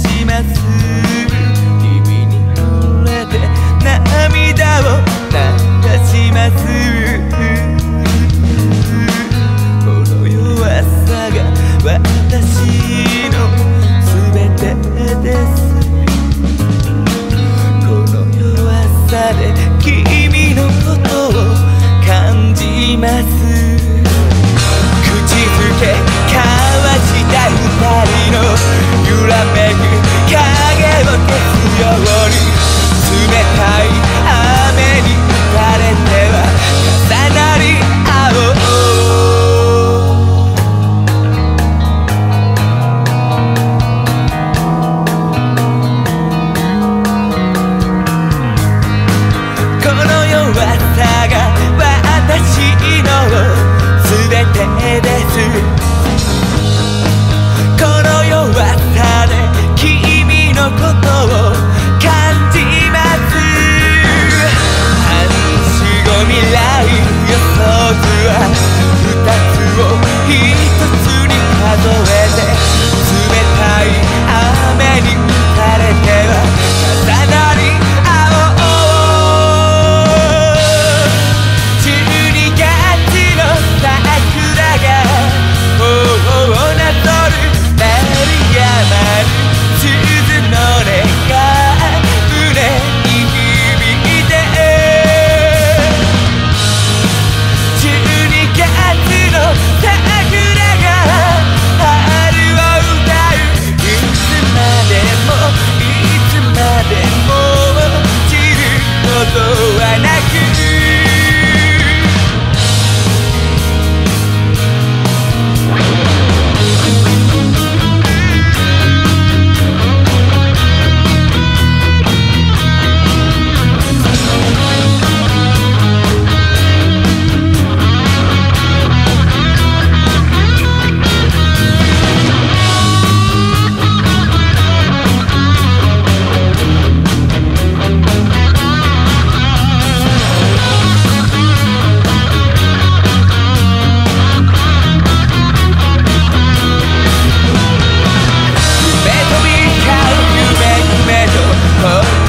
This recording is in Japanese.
します。君に惚れて涙を流します。